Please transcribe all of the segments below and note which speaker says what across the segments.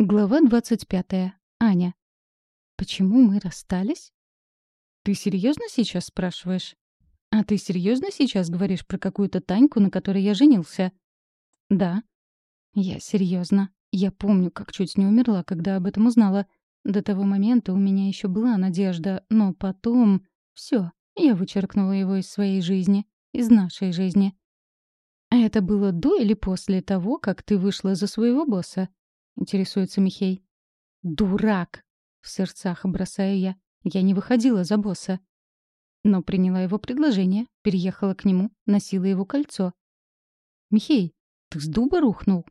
Speaker 1: Глава 25. Аня. Почему мы расстались? Ты серьезно сейчас спрашиваешь? А ты серьезно сейчас говоришь про какую-то Таньку, на которой я женился? Да. Я серьезно. Я помню, как чуть не умерла, когда об этом узнала. До того момента у меня еще была надежда, но потом... все, я вычеркнула его из своей жизни, из нашей жизни. А это было до или после того, как ты вышла за своего босса? Интересуется Михей. «Дурак!» — в сердцах бросаю я. Я не выходила за босса. Но приняла его предложение, переехала к нему, носила его кольцо. «Михей, ты с дуба рухнул?»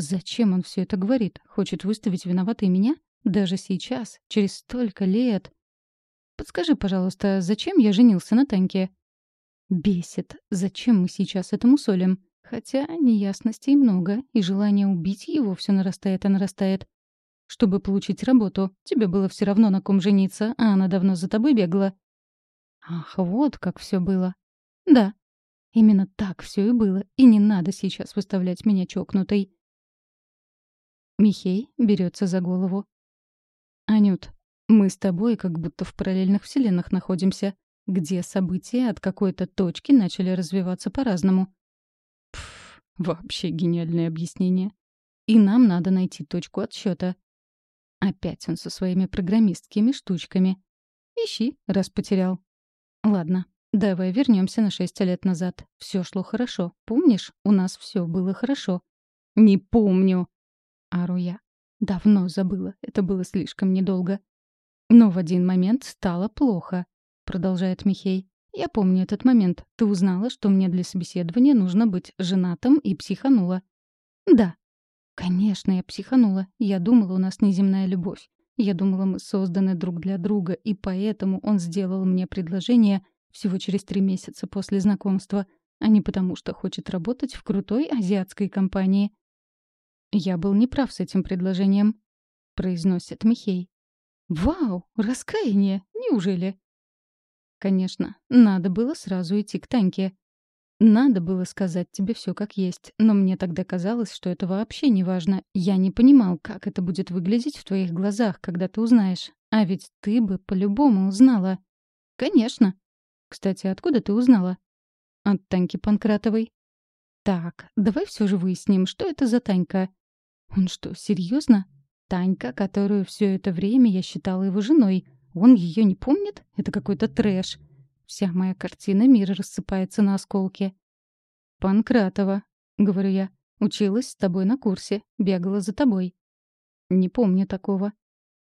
Speaker 1: Зачем он все это говорит? Хочет выставить виноватой меня? Даже сейчас, через столько лет. Подскажи, пожалуйста, зачем я женился на Таньке? Бесит. Зачем мы сейчас этому солим? Хотя неясностей много, и желание убить его все нарастает и нарастает. Чтобы получить работу, тебе было все равно на ком жениться, а она давно за тобой бегала. Ах, вот как все было. Да, именно так все и было, и не надо сейчас выставлять меня чокнутой. Михей берется за голову. «Анют, мы с тобой как будто в параллельных вселенных находимся, где события от какой-то точки начали развиваться по-разному. Вообще гениальное объяснение. И нам надо найти точку отсчета. Опять он со своими программистскими штучками. Ищи, раз потерял. Ладно, давай вернемся на шесть лет назад. Все шло хорошо. Помнишь, у нас все было хорошо. Не помню. Ару я. Давно забыла. Это было слишком недолго. Но в один момент стало плохо, продолжает Михей. Я помню этот момент. Ты узнала, что мне для собеседования нужно быть женатым и психанула. Да. Конечно, я психанула. Я думала, у нас неземная любовь. Я думала, мы созданы друг для друга, и поэтому он сделал мне предложение всего через три месяца после знакомства, а не потому, что хочет работать в крутой азиатской компании. «Я был неправ с этим предложением», — произносит Михей. «Вау, раскаяние! Неужели?» Конечно, надо было сразу идти к Таньке. Надо было сказать тебе все как есть, но мне тогда казалось, что это вообще не важно. Я не понимал, как это будет выглядеть в твоих глазах, когда ты узнаешь. А ведь ты бы по-любому узнала. Конечно. Кстати, откуда ты узнала? От Таньки Панкратовой. Так, давай все же выясним, что это за Танька. Он что, серьезно? Танька, которую все это время я считала его женой — он ее не помнит? Это какой-то трэш. Вся моя картина мира рассыпается на осколки. «Панкратова», — говорю я, — «училась с тобой на курсе, бегала за тобой». «Не помню такого».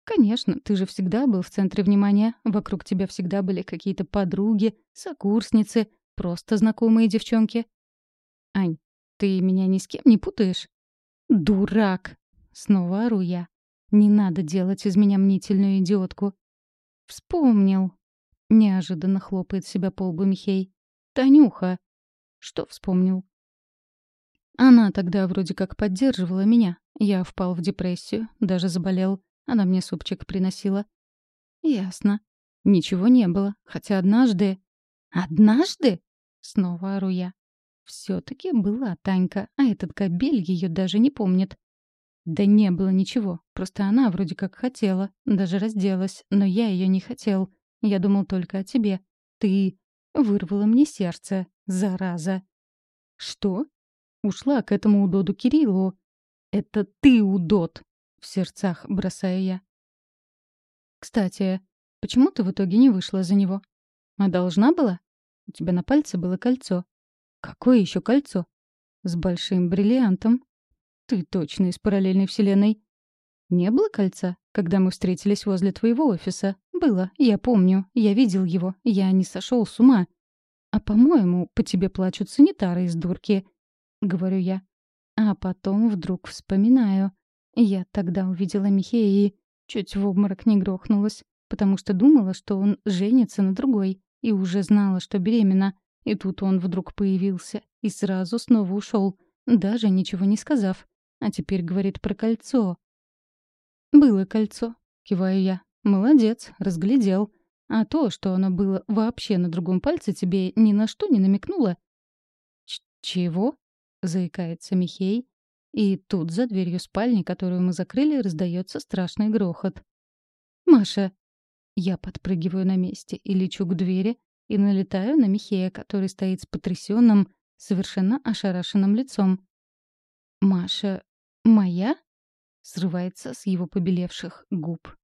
Speaker 1: «Конечно, ты же всегда был в центре внимания. Вокруг тебя всегда были какие-то подруги, сокурсницы, просто знакомые девчонки». «Ань, ты меня ни с кем не путаешь?» «Дурак!» — снова ору я. «Не надо делать из меня мнительную идиотку. «Вспомнил!» — неожиданно хлопает себя по лбу Михей. «Танюха!» «Что вспомнил?» Она тогда вроде как поддерживала меня. Я впал в депрессию, даже заболел. Она мне супчик приносила. Ясно. Ничего не было. Хотя однажды... Однажды? Снова ору я. Все-таки была Танька, а этот кобель ее даже не помнит. Да не было ничего. Просто она вроде как хотела, даже разделась, но я ее не хотел. Я думал только о тебе. Ты вырвала мне сердце, зараза. Что? Ушла к этому удоду Кириллу. Это ты удод, в сердцах бросаю я. Кстати, почему ты в итоге не вышла за него? А должна была? У тебя на пальце было кольцо. Какое еще кольцо? С большим бриллиантом. Ты точно из параллельной вселенной. Не было кольца, когда мы встретились возле твоего офиса? Было, я помню. Я видел его. Я не сошел с ума. А, по-моему, по тебе плачут санитары из дурки. Говорю я. А потом вдруг вспоминаю. Я тогда увидела Михея и чуть в обморок не грохнулась, потому что думала, что он женится на другой, и уже знала, что беременна. И тут он вдруг появился и сразу снова ушел, даже ничего не сказав. А теперь говорит про кольцо. «Было кольцо», — киваю я. «Молодец, разглядел. А то, что оно было вообще на другом пальце, тебе ни на что не намекнуло?» «Чего?» — заикается Михей. И тут за дверью спальни, которую мы закрыли, раздается страшный грохот. «Маша!» Я подпрыгиваю на месте и лечу к двери, и налетаю на Михея, который стоит с потрясенным, совершенно ошарашенным лицом. «Маша... моя?» — срывается с его побелевших губ.